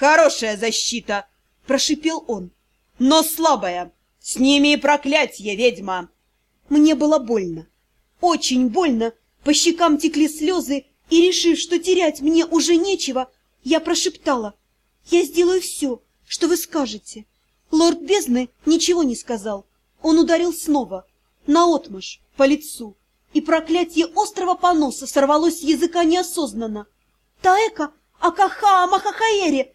Хорошая защита, прошипел он. Но слабая. Сними проклятие, ведьма. Мне было больно. Очень больно. По щекам текли слезы, и, решив, что терять мне уже нечего, я прошептала. Я сделаю все, что вы скажете. Лорд Бездны ничего не сказал. Он ударил снова, наотмашь, по лицу, и проклятие острого поноса сорвалось с языка неосознанно. Таэка Акаха Махахаэри!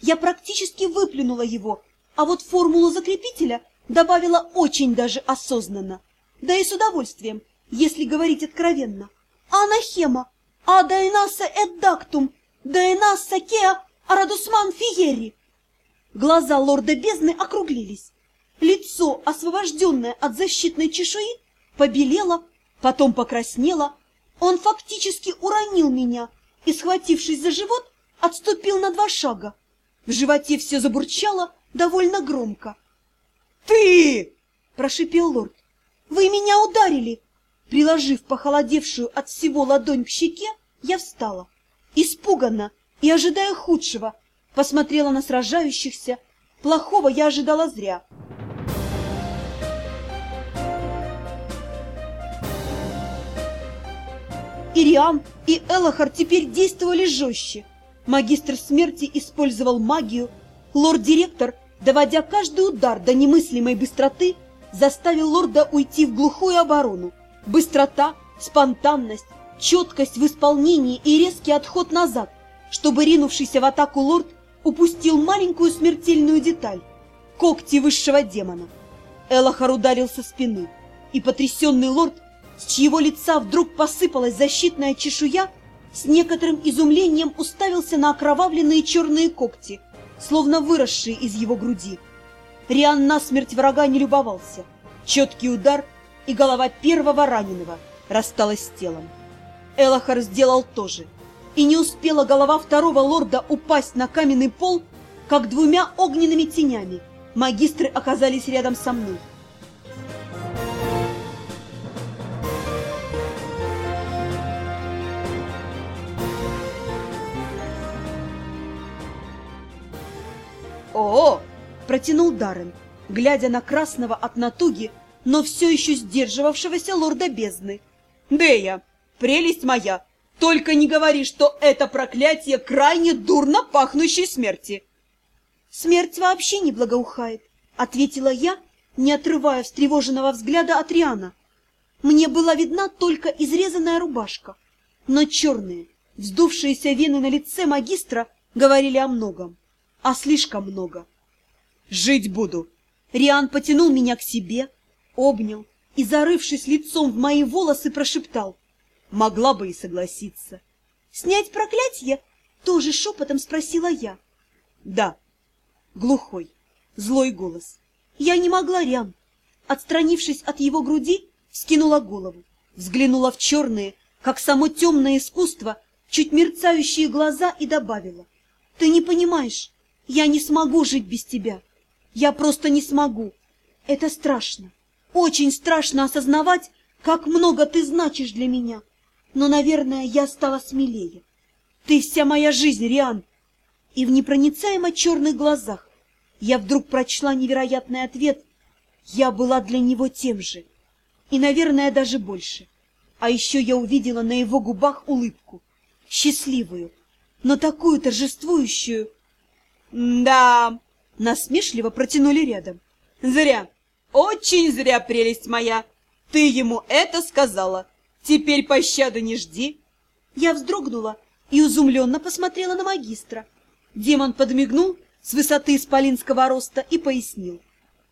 Я практически выплюнула его, а вот формулу закрепителя добавила очень даже осознанно. Да и с удовольствием, если говорить откровенно. Анахема, адайнаса эддактум, дайнаса кеа арадусман фиери. Глаза лорда бездны округлились. Лицо, освобожденное от защитной чешуи, побелело, потом покраснело. Он фактически уронил меня и, схватившись за живот, отступил на два шага. В животе все забурчало довольно громко. «Ты!» – прошипел лорд. «Вы меня ударили!» Приложив похолодевшую от всего ладонь к щеке, я встала. Испуганно и ожидая худшего, посмотрела на сражающихся. Плохого я ожидала зря. Ириан и Элохар теперь действовали жестче. Магистр смерти использовал магию. Лорд-директор, доводя каждый удар до немыслимой быстроты, заставил лорда уйти в глухую оборону. Быстрота, спонтанность, четкость в исполнении и резкий отход назад, чтобы ринувшийся в атаку лорд упустил маленькую смертельную деталь – когти высшего демона. Элохар ударил со спины, и потрясенный лорд с чьего лица вдруг посыпалась защитная чешуя, с некоторым изумлением уставился на окровавленные черные когти, словно выросшие из его груди. Риан насмерть врага не любовался. Четкий удар, и голова первого раненого рассталась с телом. Элохар сделал то же, и не успела голова второго лорда упасть на каменный пол, как двумя огненными тенями магистры оказались рядом со мной. О, протянул Даррен, глядя на красного от натуги, но все еще сдерживавшегося лорда бездны. Дея, прелесть моя, только не говори, что это проклятие крайне дурно пахнущей смерти. Смерть вообще не благоухает, ответила я, не отрывая встревоженного взгляда от Риана. Мне была видна только изрезанная рубашка, но черные, вздувшиеся вены на лице магистра говорили о многом а слишком много. Жить буду. Риан потянул меня к себе, обнял и, зарывшись лицом в мои волосы, прошептал. Могла бы и согласиться. Снять проклятие? Тоже шепотом спросила я. Да. Глухой, злой голос. Я не могла, Риан. Отстранившись от его груди, скинула голову, взглянула в черные, как само темное искусство, чуть мерцающие глаза и добавила. Ты не понимаешь, я не смогу жить без тебя. Я просто не смогу. Это страшно. Очень страшно осознавать, как много ты значишь для меня. Но, наверное, я стала смелее. Ты вся моя жизнь, Риан. И в непроницаемо черных глазах я вдруг прочла невероятный ответ. Я была для него тем же. И, наверное, даже больше. А еще я увидела на его губах улыбку. Счастливую, но такую торжествующую, «Да!» — насмешливо протянули рядом. «Зря, очень зря, прелесть моя! Ты ему это сказала! Теперь пощады не жди!» Я вздрогнула и изумленно посмотрела на магистра. Демон подмигнул с высоты исполинского роста и пояснил.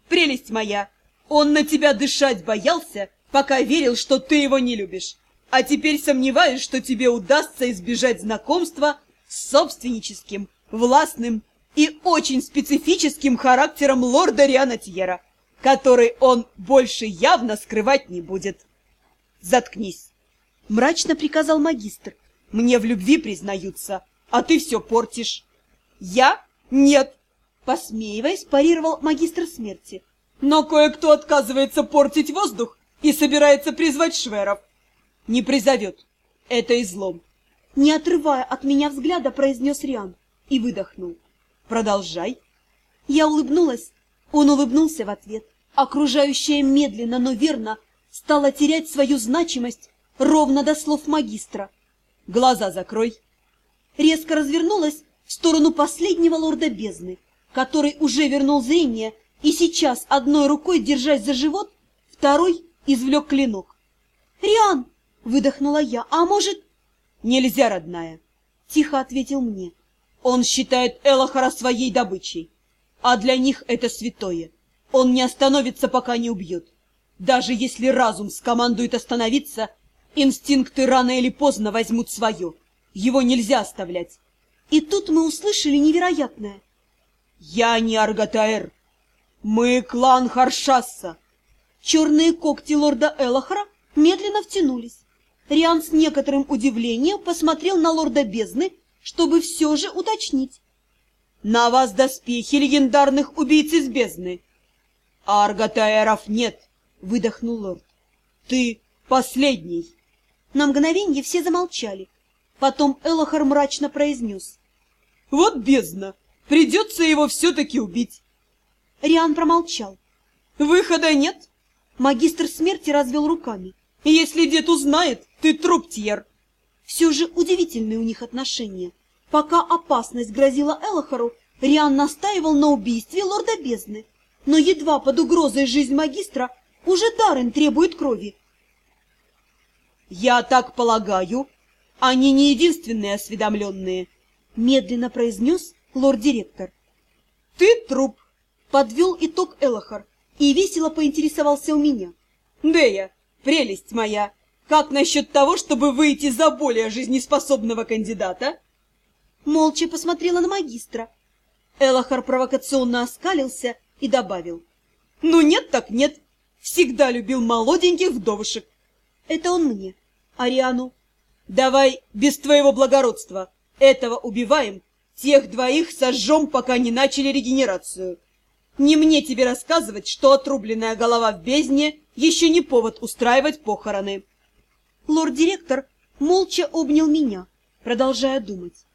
«Прелесть моя! Он на тебя дышать боялся, пока верил, что ты его не любишь. А теперь сомневаюсь, что тебе удастся избежать знакомства с собственническим, властным и очень специфическим характером лорда Рианатьера, который он больше явно скрывать не будет. Заткнись, мрачно приказал магистр. Мне в любви признаются, а ты все портишь. Я? Нет. Посмеиваясь, парировал магистр смерти. Но кое-кто отказывается портить воздух и собирается призвать шверов. Не призовет. Это излом. Не отрывая от меня взгляда, произнес Риан и выдохнул. Продолжай. Я улыбнулась, он улыбнулся в ответ. Окружающее медленно, но верно стало терять свою значимость ровно до слов магистра. Глаза закрой. Резко развернулась в сторону последнего лорда бездны, который уже вернул зрение и сейчас, одной рукой держась за живот, второй извлек клинок. «Риан!» — выдохнула я. «А может...» «Нельзя, родная!» — тихо ответил мне. «Он считает Элохара своей добычей, а для них это святое. Он не остановится, пока не убьет. Даже если разум скомандует остановиться, инстинкты рано или поздно возьмут свое. Его нельзя оставлять. И тут мы услышали невероятное. «Я не Аргатаэр. Мы клан Харшасса». Черные когти лорда Элохара медленно втянулись. Риан с некоторым удивлением посмотрел на лорда бездны, чтобы все же уточнить. «На вас доспехи легендарных убийц из бездны. А Аргатаэров нет, выдохнул лорд. Ты последний. На мгновенье все замолчали. Потом Элохар мрачно произнес. Вот бездна, придется его все-таки убить. Риан промолчал. Выхода нет. Магистр смерти развел руками. Если дед узнает, ты труп, Тьер. Все же удивительные у них отношения. Пока опасность грозила Элохару, Риан настаивал на убийстве лорда бездны но едва под угрозой жизнь магистра уже Даррен требует крови. «Я так полагаю, они не единственные осведомленные», — медленно произнес лорд-директор. «Ты труп», — подвел итог Элохар и весело поинтересовался у меня. «Дея, прелесть моя, как насчет того, чтобы выйти за более жизнеспособного кандидата?» Молча посмотрела на магистра. Элохар провокационно оскалился и добавил. «Ну нет так нет, всегда любил молоденьких вдовушек». Это он мне. Ариану. «Давай без твоего благородства. Этого убиваем, тех двоих сожжем, пока не начали регенерацию. Не мне тебе рассказывать, что отрубленная голова в бездне еще не повод устраивать похороны». Лорд-директор молча обнял меня, продолжая думать.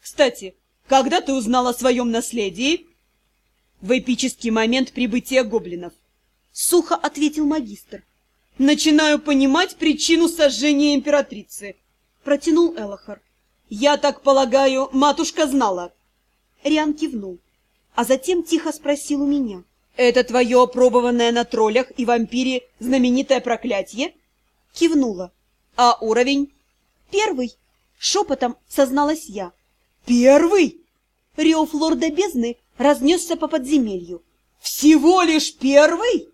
«Кстати, когда ты узнал о своем наследии?» в эпический момент прибытия гоблинов. Сухо ответил магистр. Начинаю понимать причину сожжения императрицы. Протянул Элохар. Я так полагаю, матушка знала. Риан кивнул, а затем тихо спросил у меня. Это твое опробованное на троллях и вампире знаменитое проклятие? Кивнула. А уровень? Первый. Шепотом созналась я. Первый? Рев лорда бездны разнесся по подземелью. «Всего лишь первый?»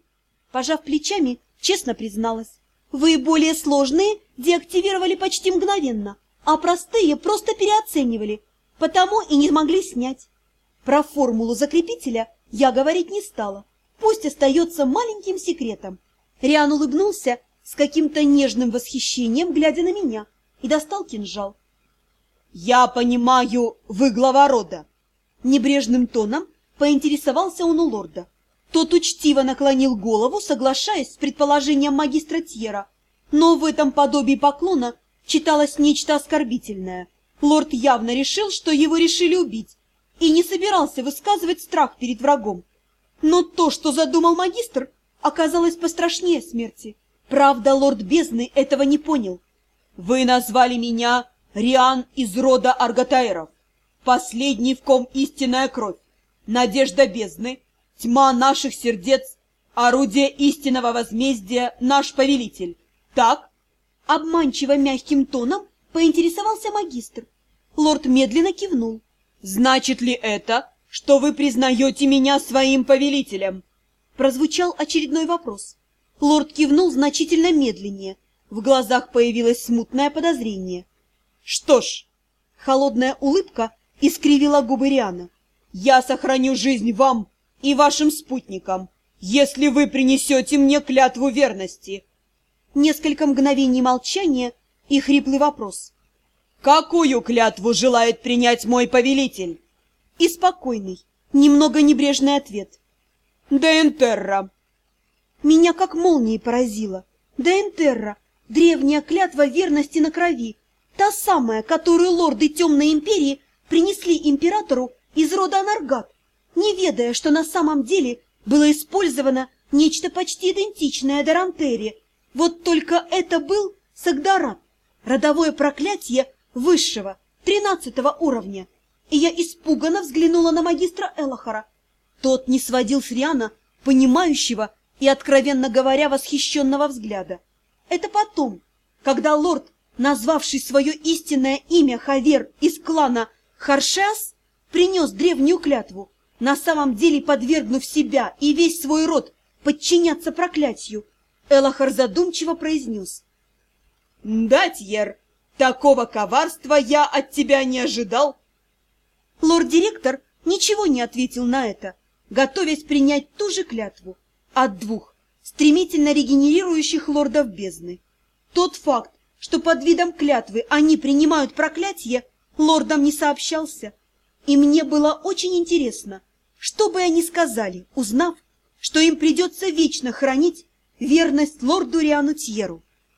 Пожав плечами, честно призналась. «Вы более сложные деактивировали почти мгновенно, а простые просто переоценивали, потому и не могли снять. Про формулу закрепителя я говорить не стала. Пусть остается маленьким секретом». Риан улыбнулся с каким-то нежным восхищением, глядя на меня, и достал кинжал. «Я понимаю, вы глава рода. Небрежным тоном поинтересовался он у лорда. Тот учтиво наклонил голову, соглашаясь с предположением магистра Тьера. Но в этом подобии поклона читалось нечто оскорбительное. Лорд явно решил, что его решили убить, и не собирался высказывать страх перед врагом. Но то, что задумал магистр, оказалось пострашнее смерти. Правда, лорд бездны этого не понял. «Вы назвали меня Риан из рода Арготаэров последний, в ком истинная кровь, надежда бездны, тьма наших сердец, орудие истинного возмездия, наш повелитель. Так? Обманчиво мягким тоном поинтересовался магистр. Лорд медленно кивнул. Значит ли это, что вы признаете меня своим повелителем? Прозвучал очередной вопрос. Лорд кивнул значительно медленнее. В глазах появилось смутное подозрение. Что ж, холодная улыбка искривила губы Риана. «Я сохраню жизнь вам и вашим спутникам, если вы принесете мне клятву верности!» Несколько мгновений молчания и хриплый вопрос. «Какую клятву желает принять мой повелитель?» И спокойный, немного небрежный ответ. «Деэнтерра!» Меня как молнией поразило. Деэнтерра, древняя клятва верности на крови, та самая, которую лорды Темной Империи принесли императору из рода Анаргат, не ведая, что на самом деле было использовано нечто почти идентичное Дарантере. Вот только это был Сагдарат, родовое проклятие высшего, тринадцатого уровня. И я испуганно взглянула на магистра Элохора. Тот не сводил с Риана понимающего и, откровенно говоря, восхищенного взгляда. Это потом, когда лорд, назвавший свое истинное имя Хавер из клана Харшас, принес древнюю клятву, на самом деле подвергнув себя и весь свой род подчиняться проклятию, Элохар задумчиво произнес. «Да, Тьер, такого коварства я от тебя не ожидал!» Лорд-директор ничего не ответил на это, готовясь принять ту же клятву от двух стремительно регенерирующих лордов бездны. Тот факт, что под видом клятвы они принимают проклятие, лордам не сообщался. И мне было очень интересно, что бы они сказали, узнав, что им придется вечно хранить верность лорду Риану Тьеру.